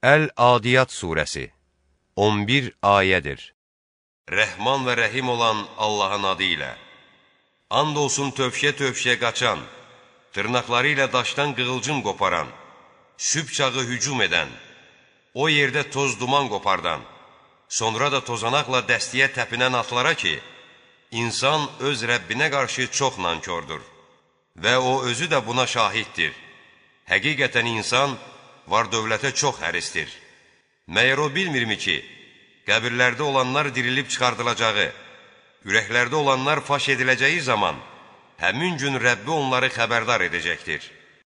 Əl-Adiyat surəsi 11 ayədir. Rəhman və rəhim olan Allahın adı ilə And olsun tövşə-tövşə qaçan, tırnaqları ilə daşdan qığılcım qoparan, sübh çağı hücum edən, o yerdə toz duman qopardan, sonra da tozanaqla dəstiyə təpinən atlara ki, insan öz Rəbbinə qarşı çox nankordur və o özü də buna şahiddir. Həqiqətən insan var dövlətə çox həristir. Məyər o bilmirmi ki, qəbirlərdə olanlar dirilib çıxardılacağı, ürəklərdə olanlar faş ediləcəyi zaman həmin gün Rəbbi onları xəbərdar edəcəkdir.